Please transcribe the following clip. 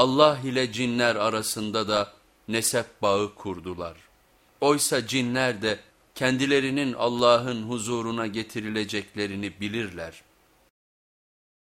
Allah ile cinler arasında da nesep bağı kurdular. Oysa cinler de kendilerinin Allah'ın huzuruna getirileceklerini bilirler.